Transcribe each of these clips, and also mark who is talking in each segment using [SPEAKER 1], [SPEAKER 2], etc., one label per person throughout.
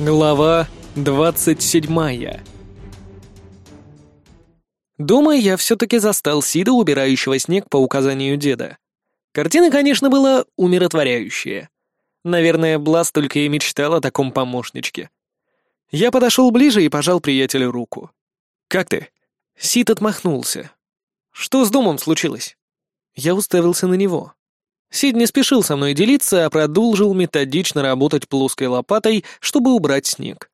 [SPEAKER 1] Глава двадцать седьмая Дома я все-таки застал Сида, убирающего снег по указанию деда. Картина, конечно, была умиротворяющая. Наверное, Блас только и мечтал о таком помощничке. Я подошел ближе и пожал приятелю руку. «Как ты?» Сид отмахнулся. «Что с домом случилось?» Я уставился на него. Сид не спешил со мной делиться, а продолжил методично работать плоской лопатой, чтобы убрать снег.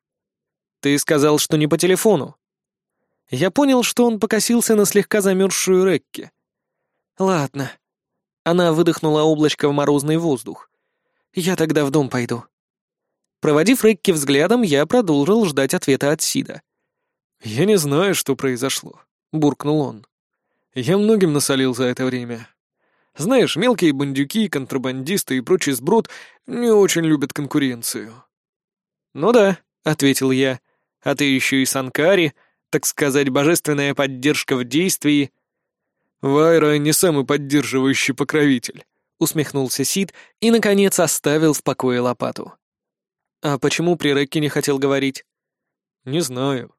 [SPEAKER 1] «Ты сказал, что не по телефону». Я понял, что он покосился на слегка замерзшую Рекки. «Ладно». Она выдохнула облачко в морозный воздух. «Я тогда в дом пойду». Проводив Рекки взглядом, я продолжил ждать ответа от Сида.
[SPEAKER 2] «Я не знаю, что произошло», — буркнул он. «Я многим насолил за это время. Знаешь, мелкие бандюки, контрабандисты и прочий сброд не очень любят конкуренцию».
[SPEAKER 1] «Ну да», — ответил я. «А ты еще и Санкари, так сказать, божественная поддержка в действии».
[SPEAKER 2] «Вайра не самый поддерживающий покровитель», — усмехнулся Сид и, наконец, оставил в покое лопату.
[SPEAKER 1] «А почему при Рекке не хотел говорить?»
[SPEAKER 2] «Не знаю».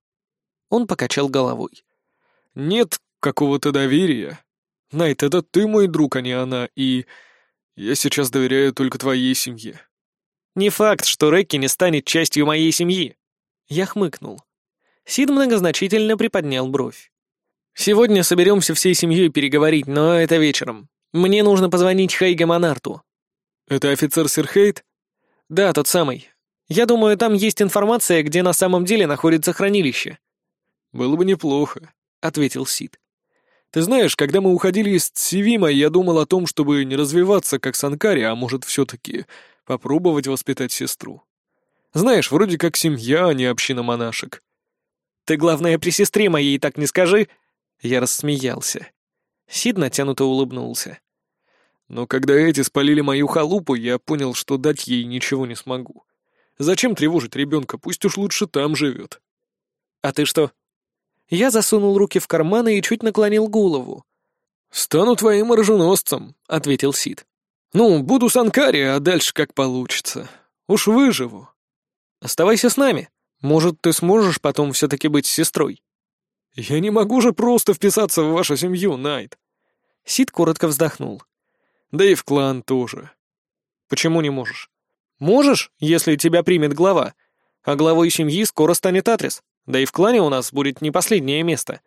[SPEAKER 1] Он покачал головой.
[SPEAKER 2] «Нет какого-то доверия. Найт, это ты мой друг, а не она, и... Я сейчас доверяю только твоей семье».
[SPEAKER 1] «Не факт, что Рекки не станет частью моей семьи». Я хмыкнул. Сид многозначительно приподнял бровь. «Сегодня соберемся всей семьей переговорить, но это вечером. Мне нужно позвонить Хейге Монарту».
[SPEAKER 2] «Это офицер Сирхейт?»
[SPEAKER 1] «Да, тот самый. Я думаю, там есть информация, где на самом деле находится хранилище».
[SPEAKER 2] «Было бы неплохо», — ответил Сид. Ты знаешь, когда мы уходили из Цивима, я думал о том, чтобы не развиваться как Санкари, а может, все-таки попробовать воспитать сестру. Знаешь, вроде как семья, а не община монашек.
[SPEAKER 1] Ты, главное, при сестре моей так не скажи. Я рассмеялся. Сид натянуто улыбнулся.
[SPEAKER 2] Но когда эти спалили мою халупу, я понял, что дать ей ничего не смогу. Зачем тревожить ребенка, пусть уж лучше там живет.
[SPEAKER 1] А ты что, я засунул руки в карманы и чуть наклонил голову.
[SPEAKER 2] «Стану твоим оруженосцем», — ответил Сид. «Ну, буду Санкари, а дальше как получится. Уж выживу».
[SPEAKER 1] «Оставайся с нами. Может, ты сможешь потом все-таки быть сестрой?»
[SPEAKER 2] «Я не могу же просто вписаться в вашу семью, Найт».
[SPEAKER 1] Сид коротко вздохнул.
[SPEAKER 2] «Да и в клан тоже».
[SPEAKER 1] «Почему не можешь?» «Можешь, если тебя примет глава. А главой семьи скоро станет Атрис. Да и в клане у нас будет не последнее место.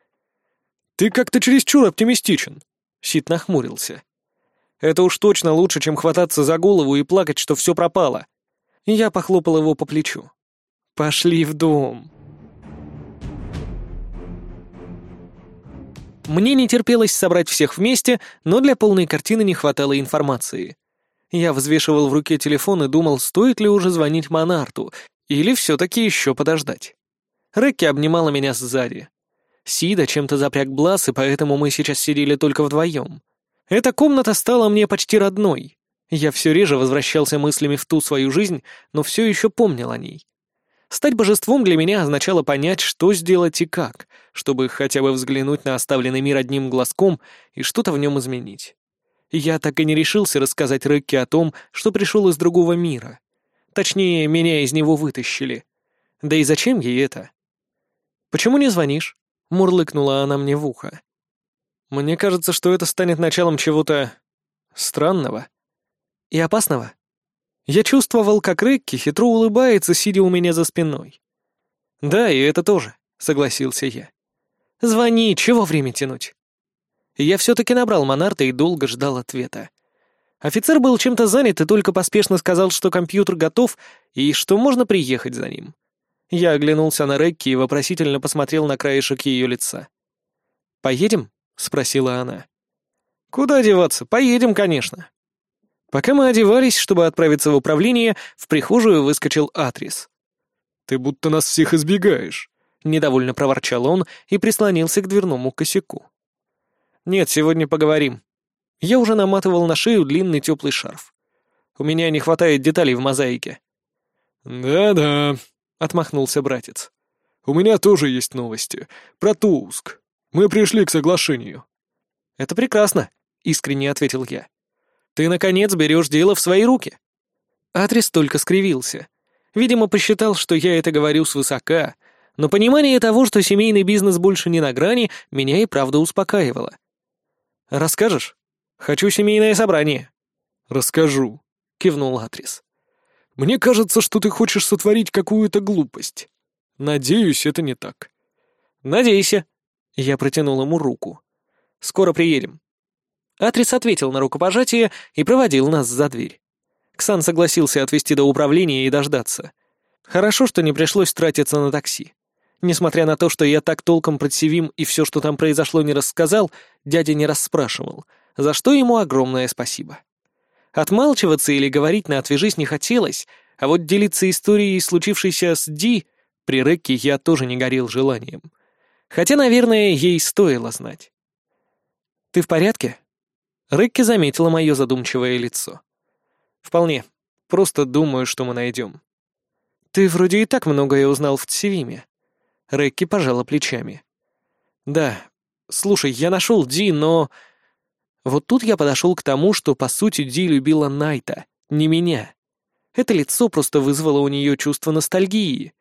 [SPEAKER 2] Ты как-то чересчур оптимистичен.
[SPEAKER 1] Сит нахмурился. Это уж точно лучше, чем хвататься за голову и плакать, что все пропало. Я похлопал его по плечу. Пошли в дом. Мне не терпелось собрать всех вместе, но для полной картины не хватало информации. Я взвешивал в руке телефон и думал, стоит ли уже звонить Монарту, или все-таки еще подождать. Рекки обнимала меня сзади. Сида чем-то запряг Блас, и поэтому мы сейчас сидели только вдвоем. Эта комната стала мне почти родной. Я все реже возвращался мыслями в ту свою жизнь, но все еще помнил о ней. Стать божеством для меня означало понять, что сделать и как, чтобы хотя бы взглянуть на оставленный мир одним глазком и что-то в нем изменить. Я так и не решился рассказать Рекке о том, что пришел из другого мира. Точнее, меня из него вытащили. Да и зачем ей это? «Почему не звонишь?» — мурлыкнула она мне в ухо. «Мне кажется, что это станет началом чего-то... странного. И опасного». Я чувствовал, как Рекки хитро улыбается, сидя у меня за спиной. «Да, и это тоже», — согласился я. «Звони, чего время тянуть?» Я все-таки набрал Монарта и долго ждал ответа. Офицер был чем-то занят и только поспешно сказал, что компьютер готов и что можно приехать за ним. Я оглянулся на Рекки и вопросительно посмотрел на краешек ее лица. «Поедем?» — спросила она. «Куда деваться? Поедем, конечно». Пока мы одевались, чтобы отправиться в управление, в прихожую выскочил Атрис.
[SPEAKER 2] «Ты будто нас всех избегаешь», —
[SPEAKER 1] недовольно проворчал он и прислонился к дверному косяку. «Нет, сегодня поговорим. Я уже наматывал на шею длинный теплый шарф. У меня не хватает деталей в мозаике».
[SPEAKER 2] «Да-да», отмахнулся братец. «У меня тоже есть новости. Про Тууск. Мы пришли к соглашению».
[SPEAKER 1] «Это прекрасно», — искренне ответил я. «Ты, наконец, берешь дело в свои руки». Адрес только скривился. Видимо, посчитал, что я это говорю свысока, но понимание того, что семейный бизнес больше не на грани, меня и правда успокаивало. «Расскажешь? Хочу семейное собрание».
[SPEAKER 2] «Расскажу», — кивнул Атрис. «Мне кажется, что ты хочешь сотворить какую-то глупость. Надеюсь, это не так».
[SPEAKER 1] «Надейся». Я протянул ему руку. «Скоро приедем». Атрис ответил на рукопожатие и проводил нас за дверь. Ксан согласился отвезти до управления и дождаться. Хорошо, что не пришлось тратиться на такси. Несмотря на то, что я так толком про Севим и все, что там произошло, не рассказал, дядя не расспрашивал, за что ему огромное спасибо. Отмалчиваться или говорить на «отвяжись» не хотелось, а вот делиться историей, случившейся с Ди, при Рекке я тоже не горел желанием. Хотя, наверное, ей стоило знать. «Ты в порядке?» Рекки заметила мое задумчивое лицо. «Вполне. Просто думаю, что мы найдем». «Ты вроде и так многое узнал в Цивиме». Рекки пожала плечами. «Да. Слушай, я нашел Ди, но...» Вот тут я подошел к тому, что, по сути, Ди любила Найта, не меня. Это лицо просто вызвало у нее чувство ностальгии.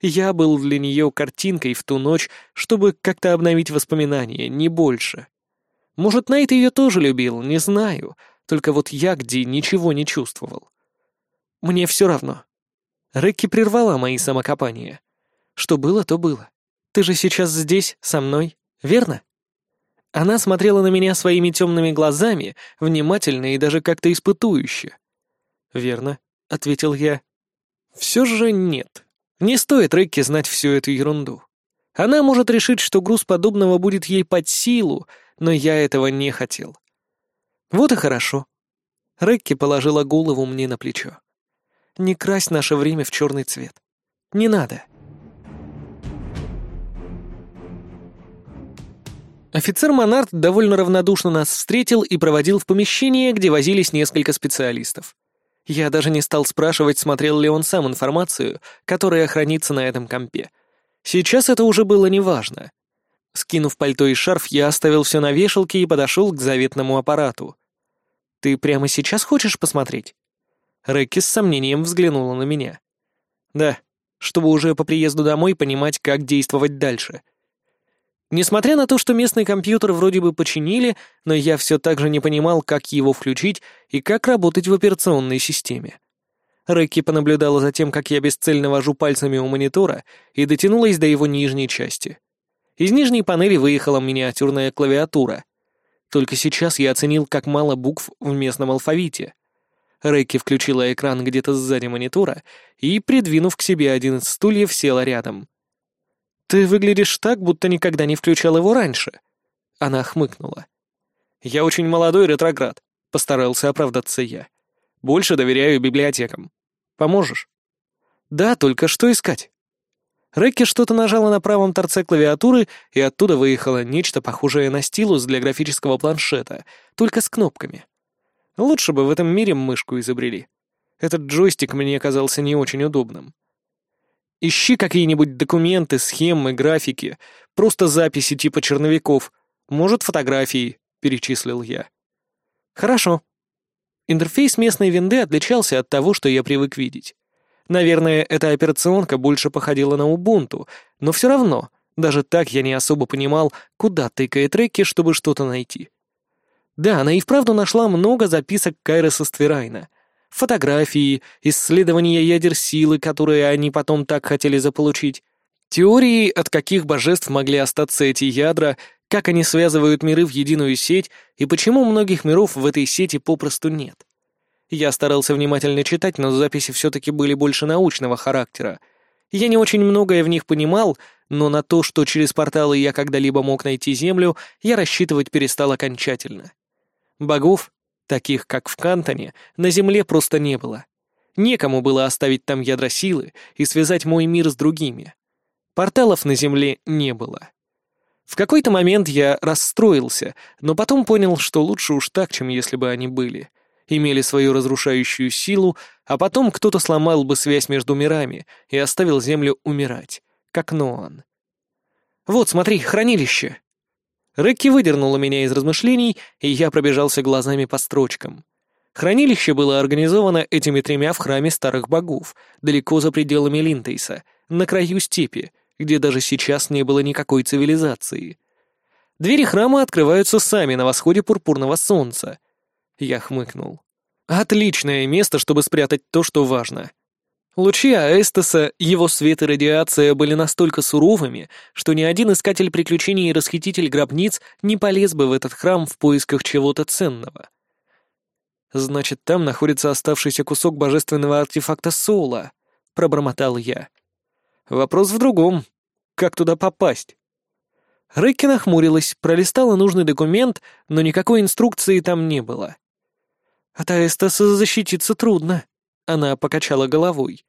[SPEAKER 1] Я был для нее картинкой в ту ночь, чтобы как-то обновить воспоминания, не больше. Может, Найт ее тоже любил, не знаю, только вот я где ничего не чувствовал. Мне все равно. Рекки прервала мои самокопания. Что было, то было. Ты же сейчас здесь, со мной, верно? Она смотрела на меня своими темными глазами, внимательно и даже как-то испытующе. «Верно», — ответил я. «Все же нет. Не стоит Рекки знать всю эту ерунду. Она может решить, что груз подобного будет ей под силу, но я этого не хотел. Вот и хорошо. Рекки положила голову мне на плечо. Не крась наше время в черный цвет. Не надо. Офицер Монарт довольно равнодушно нас встретил и проводил в помещение, где возились несколько специалистов. Я даже не стал спрашивать, смотрел ли он сам информацию, которая хранится на этом компе. Сейчас это уже было неважно. Скинув пальто и шарф, я оставил все на вешалке и подошел к заветному аппарату. «Ты прямо сейчас хочешь посмотреть?» Рэкки с сомнением взглянула на меня. «Да, чтобы уже по приезду домой понимать, как действовать дальше». Несмотря на то, что местный компьютер вроде бы починили, но я все так же не понимал, как его включить и как работать в операционной системе. Рэкки понаблюдала за тем, как я бесцельно вожу пальцами у монитора и дотянулась до его нижней части. Из нижней панели выехала миниатюрная клавиатура. Только сейчас я оценил, как мало букв в местном алфавите. Рэйки включила экран где-то сзади монитора и, придвинув к себе один из стульев, села рядом. «Ты выглядишь так, будто никогда не включал его раньше». Она хмыкнула. «Я очень молодой ретроград», — постарался оправдаться я. «Больше доверяю библиотекам. Поможешь?» «Да, только что искать?» Рекки что-то нажала на правом торце клавиатуры, и оттуда выехало нечто похожее на стилус для графического планшета, только с кнопками. Лучше бы в этом мире мышку изобрели. Этот джойстик мне казался не очень удобным. Ищи какие-нибудь документы, схемы, графики, просто записи типа черновиков, может, фотографии, перечислил я. Хорошо. Интерфейс местной винды отличался от того, что я привык видеть. Наверное, эта операционка больше походила на Ubuntu, но все равно, даже так я не особо понимал, куда тыкает Рекки, чтобы что-то найти. Да, она и вправду нашла много записок Кайроса Стверайна. Фотографии, исследования ядер силы, которые они потом так хотели заполучить. Теории, от каких божеств могли остаться эти ядра, как они связывают миры в единую сеть и почему многих миров в этой сети попросту нет. Я старался внимательно читать, но записи все-таки были больше научного характера. Я не очень многое в них понимал, но на то, что через порталы я когда-либо мог найти Землю, я рассчитывать перестал окончательно. Богов, таких как в Кантоне, на Земле просто не было. Некому было оставить там ядра силы и связать мой мир с другими. Порталов на Земле не было. В какой-то момент я расстроился, но потом понял, что лучше уж так, чем если бы они были имели свою разрушающую силу, а потом кто-то сломал бы связь между мирами и оставил Землю умирать, как Ноан. «Вот, смотри, хранилище!» Рекки выдернула меня из размышлений, и я пробежался глазами по строчкам. Хранилище было организовано этими тремя в храме старых богов, далеко за пределами Линтейса, на краю степи, где даже сейчас не было никакой цивилизации. Двери храма открываются сами на восходе пурпурного солнца. Я хмыкнул. Отличное место, чтобы спрятать то, что важно. Лучи Аэстеса, его свет и радиация были настолько суровыми, что ни один искатель приключений и расхититель гробниц не полез бы в этот храм в поисках чего-то ценного. «Значит, там находится оставшийся кусок божественного артефакта Сола», — пробормотал я. «Вопрос в другом. Как туда попасть?» Рэкки нахмурилась, пролистала нужный документ, но никакой инструкции там не было. «От Аэстеса защититься трудно», — она покачала головой.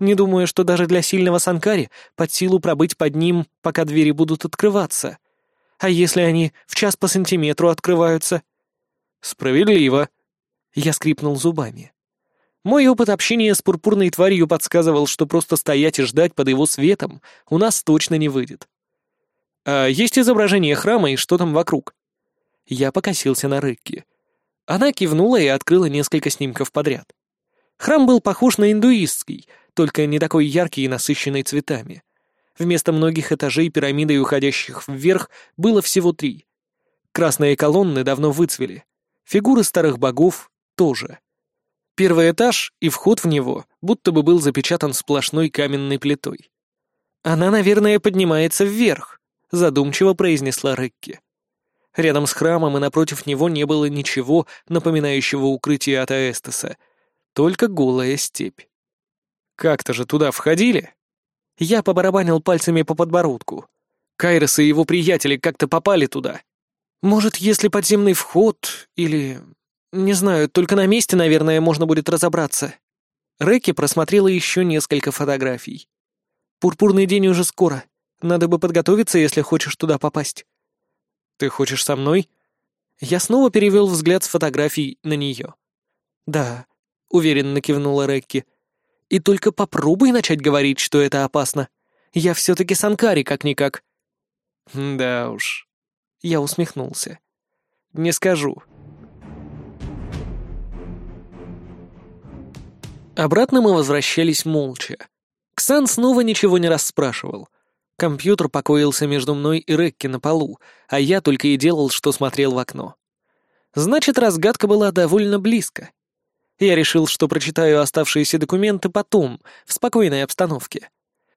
[SPEAKER 1] Не думаю, что даже для сильного Санкари под силу пробыть под ним, пока двери будут открываться. А если они в час по сантиметру открываются? Справедливо. Я скрипнул зубами. Мой опыт общения с пурпурной тварью подсказывал, что просто стоять и ждать под его светом у нас точно не выйдет. А есть изображение храма и что там вокруг? Я покосился на Рыкки. Она кивнула и открыла несколько снимков подряд. Храм был похож на индуистский, только не такой яркий и насыщенный цветами. Вместо многих этажей пирамидой, уходящих вверх, было всего три. Красные колонны давно выцвели. Фигуры старых богов тоже. Первый этаж и вход в него будто бы был запечатан сплошной каменной плитой. «Она, наверное, поднимается вверх», — задумчиво произнесла Рекки. Рядом с храмом и напротив него не было ничего, напоминающего укрытие от Аэстеса — только голая степь. Как-то же туда входили? Я побарабанил пальцами по подбородку. Кайрос и его приятели как-то попали туда. Может, если подземный вход или... Не знаю, только на месте, наверное, можно будет разобраться. Рэки просмотрела еще несколько фотографий. Пурпурный день уже скоро. Надо бы подготовиться, если хочешь туда попасть. Ты хочешь со мной? Я снова перевел взгляд с фотографий на нее. Да, уверенно кивнула Рекки. «И только попробуй начать говорить, что это опасно. Я все-таки Санкари, как-никак». «Да уж». Я усмехнулся. «Не скажу». Обратно мы возвращались молча. Ксан снова ничего не расспрашивал. Компьютер покоился между мной и Рекки на полу, а я только и делал, что смотрел в окно. Значит, разгадка была довольно близко. Я решил, что прочитаю оставшиеся документы потом, в спокойной обстановке.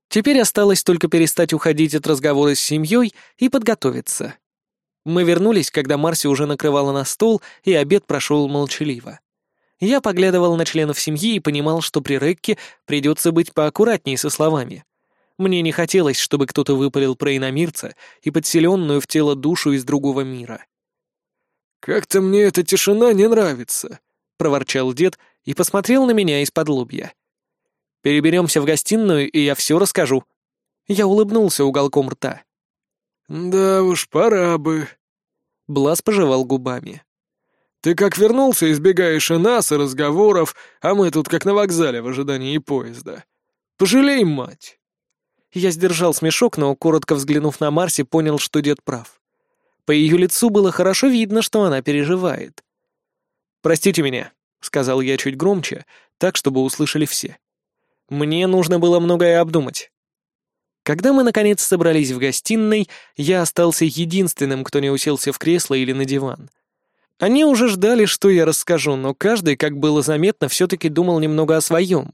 [SPEAKER 1] Теперь осталось только перестать уходить от разговора с семьей и подготовиться. Мы вернулись, когда Марси уже накрывала на стол, и обед прошел молчаливо. Я поглядывал на членов семьи и понимал, что при Рекке придется быть поаккуратнее со словами. Мне не хотелось, чтобы кто-то выпалил про иномирца и подселенную в тело душу из другого мира.
[SPEAKER 2] «Как-то мне эта тишина не нравится», — проворчал дед и посмотрел на меня из-под лобья.
[SPEAKER 1] «Переберемся в гостиную, и я все расскажу». Я улыбнулся уголком рта.
[SPEAKER 2] «Да уж, пора бы».
[SPEAKER 1] Блас пожевал губами.
[SPEAKER 2] «Ты как вернулся, избегаешь и нас, и разговоров, а мы тут как на вокзале в ожидании поезда. Пожалей, мать!»
[SPEAKER 1] Я сдержал смешок, но, коротко взглянув на Марси, понял, что дед прав. По ее лицу было хорошо видно, что она переживает. «Простите меня», — сказал я чуть громче, так, чтобы услышали все. «Мне нужно было многое обдумать». Когда мы, наконец, собрались в гостиной, я остался единственным, кто не уселся в кресло или на диван. Они уже ждали, что я расскажу, но каждый, как было заметно, все-таки думал немного о своем.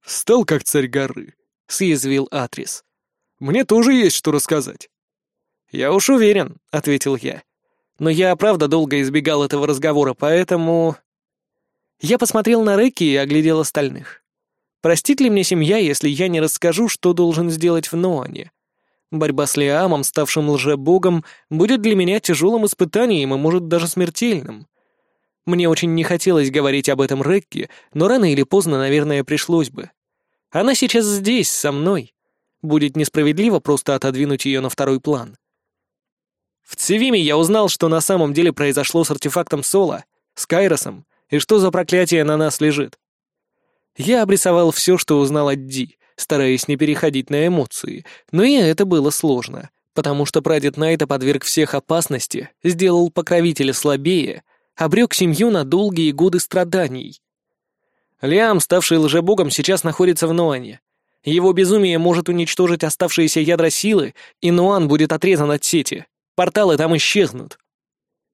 [SPEAKER 2] «Встал как царь горы», — съязвил Атрис. «Мне тоже есть что рассказать».
[SPEAKER 1] «Я уж уверен», — ответил я. Но я, правда, долго избегал этого разговора, поэтому... Я посмотрел на Рэки и оглядел остальных. Простит ли мне семья, если я не расскажу, что должен сделать в Ноане? Борьба с Лиамом, ставшим лжебогом, будет для меня тяжелым испытанием и, может, даже смертельным. Мне очень не хотелось говорить об этом Рекке, но рано или поздно, наверное, пришлось бы. Она сейчас здесь, со мной. Будет несправедливо просто отодвинуть ее на второй план. В Цивиме я узнал, что на самом деле произошло с артефактом Соло, с Кайросом, и что за проклятие на нас лежит. Я обрисовал все, что узнал от Ди, стараясь не переходить на эмоции, но и это было сложно, потому что прадед Найта подверг всех опасности, сделал покровителя слабее, обрек семью на долгие годы страданий. Лиам, ставший лжебогом, сейчас находится в Ноане. Его безумие может уничтожить оставшиеся ядра силы, и Нуан будет отрезан от сети. Порталы там исчезнут.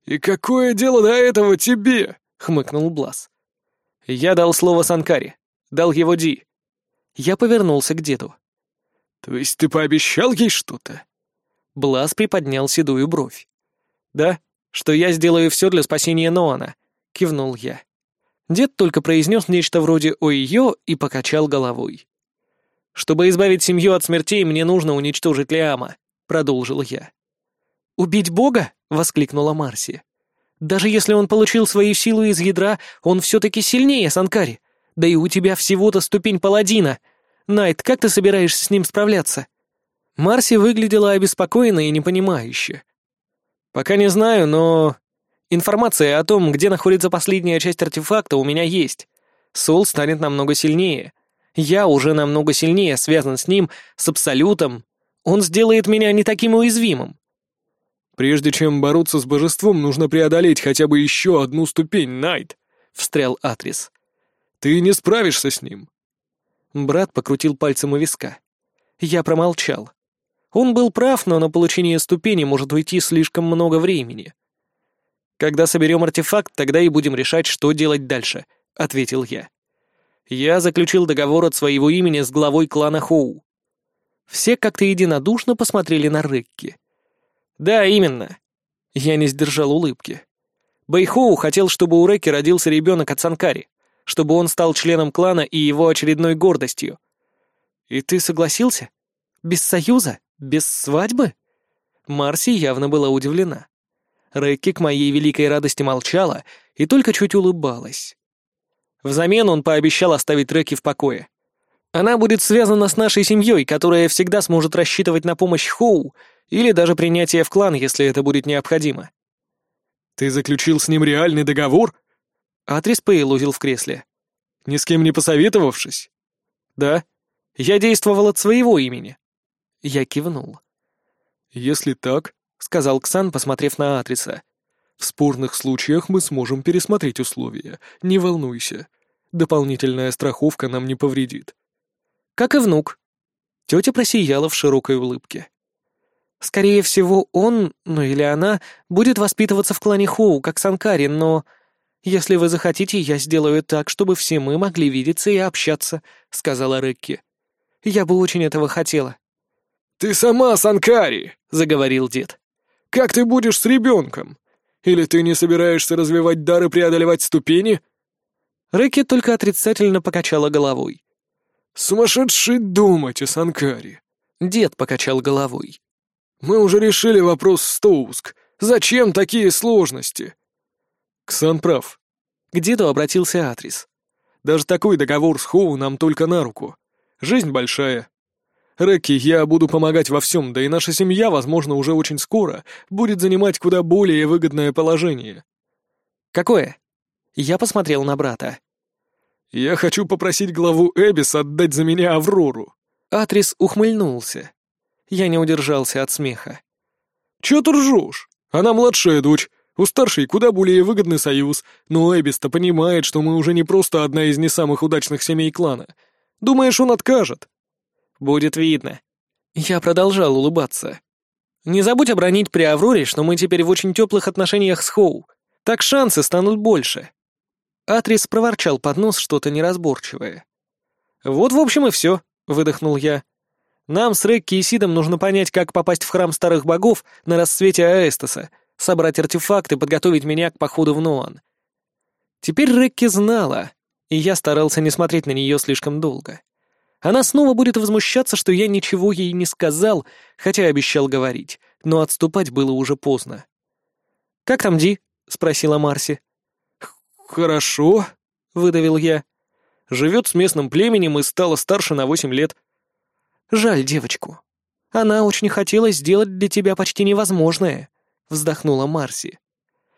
[SPEAKER 2] «И какое дело до этого тебе?» — хмыкнул Блас.
[SPEAKER 1] Я дал слово Санкаре. Дал его Ди. Я повернулся к деду.
[SPEAKER 2] «То есть ты пообещал ей что-то?»
[SPEAKER 1] Блас приподнял седую бровь. «Да, что я сделаю все для спасения Ноана», — кивнул я. Дед только произнес нечто вроде «ой-ё» и покачал головой. «Чтобы избавить семью от смертей, мне нужно уничтожить Лиама», — продолжил я. «Убить Бога?» — воскликнула Марси. «Даже если он получил свою силу из ядра, он все-таки сильнее Санкари. Да и у тебя всего-то ступень паладина. Найт, как ты собираешься с ним справляться?» Марси выглядела обеспокоенно и непонимающе. «Пока не знаю, но информация о том, где находится последняя часть артефакта, у меня есть. Сол станет намного сильнее. Я уже намного сильнее связан с ним, с Абсолютом. Он сделает меня не таким уязвимым.
[SPEAKER 2] «Прежде чем бороться с божеством, нужно преодолеть хотя бы еще одну ступень, Найт», — встрял Атрис. «Ты не справишься с ним».
[SPEAKER 1] Брат покрутил пальцем у виска. Я промолчал. Он был прав, но на получение ступени может уйти слишком много времени. «Когда соберем артефакт, тогда и будем решать, что делать дальше», — ответил я. Я заключил договор от своего имени с главой клана Хоу. Все как-то единодушно посмотрели на Рекки. «Да, именно». Я не сдержал улыбки. Бэйхоу хотел, чтобы у Рекки родился ребенок от Санкари, чтобы он стал членом клана и его очередной гордостью. «И ты согласился? Без союза? Без свадьбы?» Марси явно была удивлена. Рекки к моей великой радости молчала и только чуть улыбалась. Взамен он пообещал оставить Рекки в покое. Она будет связана с нашей семьей, которая всегда сможет рассчитывать на помощь Хоу или даже принятие в клан, если это будет необходимо.
[SPEAKER 2] «Ты заключил с ним реальный договор?»
[SPEAKER 1] Атрис поелозил в кресле.
[SPEAKER 2] «Ни с кем не посоветовавшись?»
[SPEAKER 1] «Да. Я действовал от своего имени». Я кивнул.
[SPEAKER 2] «Если так», — сказал Ксан, посмотрев на Атриса, «в спорных случаях мы сможем пересмотреть условия. Не волнуйся. Дополнительная страховка нам не повредит
[SPEAKER 1] как и внук. Тетя просияла в широкой улыбке. Скорее всего, он, ну или она, будет воспитываться в клане Хоу, как Санкари, но... «Если вы захотите, я сделаю так, чтобы все мы могли видеться и общаться», — сказала Рекки. «Я бы очень этого хотела».
[SPEAKER 2] «Ты сама Санкари!» — заговорил дед. «Как ты будешь с ребенком? Или ты не собираешься развивать дар и преодолевать ступени?»
[SPEAKER 1] Рекки только отрицательно покачала головой.
[SPEAKER 2] «Сумасшедший думать о Санкаре!»
[SPEAKER 1] Дед покачал головой.
[SPEAKER 2] «Мы уже решили вопрос Стоуск. Зачем такие сложности?» Ксан прав.
[SPEAKER 1] Деду обратился Атрис.
[SPEAKER 2] «Даже такой договор с Хоу нам только на руку. Жизнь большая. Рекки, я буду помогать во всем, да и наша семья, возможно, уже очень скоро будет занимать куда более выгодное положение».
[SPEAKER 1] «Какое?» Я посмотрел на брата.
[SPEAKER 2] «Я хочу попросить главу Эбис отдать за меня Аврору».
[SPEAKER 1] Атрис ухмыльнулся. Я не удержался от смеха.
[SPEAKER 2] «Чё ты ржёшь? Она младшая дочь. У старшей куда более выгодный союз, но Эбис-то понимает, что мы уже не просто одна из не самых удачных семей клана. Думаешь, он откажет?»
[SPEAKER 1] «Будет видно». Я продолжал улыбаться. «Не забудь обронить при Авроре, что мы теперь в очень теплых отношениях с Хоу. Так шансы станут больше». Атрис проворчал под нос что-то неразборчивое. «Вот, в общем, и все», — выдохнул я. «Нам с Рекки и Сидом нужно понять, как попасть в храм старых богов на рассвете Аэстаса, собрать артефакты, подготовить меня к походу в Ноан». Теперь Рекки знала, и я старался не смотреть на нее слишком долго. Она снова будет возмущаться, что я ничего ей не сказал, хотя обещал говорить, но отступать было уже поздно. «Как там Ди?» — спросила Марси.
[SPEAKER 2] «Хорошо», — выдавил я. «Живет с местным племенем и стала старше на восемь лет».
[SPEAKER 1] «Жаль девочку. Она очень хотела сделать для тебя почти невозможное», — вздохнула Марси.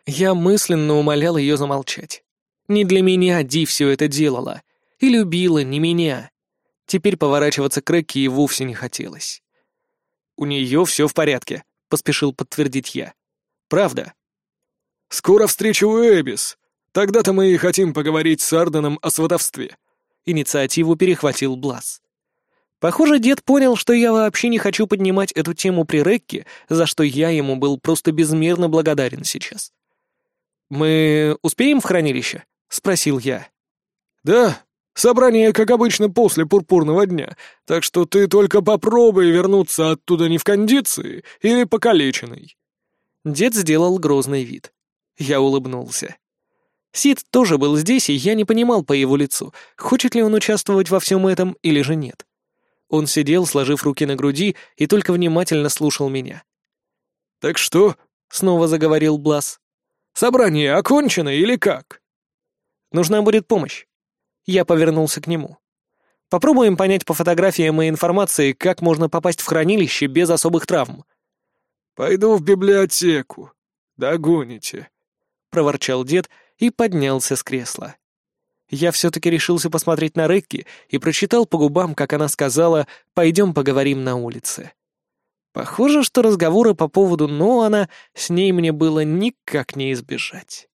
[SPEAKER 1] Я мысленно умолял ее замолчать. Не для меня Ди все это делала. И любила не меня. Теперь поворачиваться к Рэкке и вовсе не хотелось. «У нее все в порядке», — поспешил подтвердить я. «Правда».
[SPEAKER 2] «Скоро встреча у Эбис. Тогда-то мы и хотим поговорить с Арденом о сватовстве».
[SPEAKER 1] Инициативу перехватил Блаз. Похоже, дед понял, что я вообще не хочу поднимать эту тему при Рекке, за что я ему был просто безмерно благодарен сейчас. «Мы успеем в хранилище?» — спросил я.
[SPEAKER 2] «Да, собрание, как обычно, после пурпурного дня, так что ты только попробуй вернуться оттуда не в кондиции или покалеченный».
[SPEAKER 1] Дед сделал грозный вид. Я улыбнулся. Сид тоже был здесь, и я не понимал по его лицу, хочет ли он участвовать во всем этом или же нет. Он сидел, сложив руки на груди, и только внимательно слушал меня.
[SPEAKER 2] «Так что?» — снова заговорил Блас. «Собрание окончено или как?»
[SPEAKER 1] «Нужна будет помощь». Я повернулся к нему. «Попробуем понять по фотографиям и информации, как можно попасть в хранилище без особых травм».
[SPEAKER 2] «Пойду в библиотеку. Догоните», — проворчал дед и поднялся с кресла. Я все-таки решился посмотреть на Рекки и прочитал по губам, как она сказала «пойдем поговорим на улице». Похоже, что разговоры по поводу Ноана с ней мне было никак не избежать.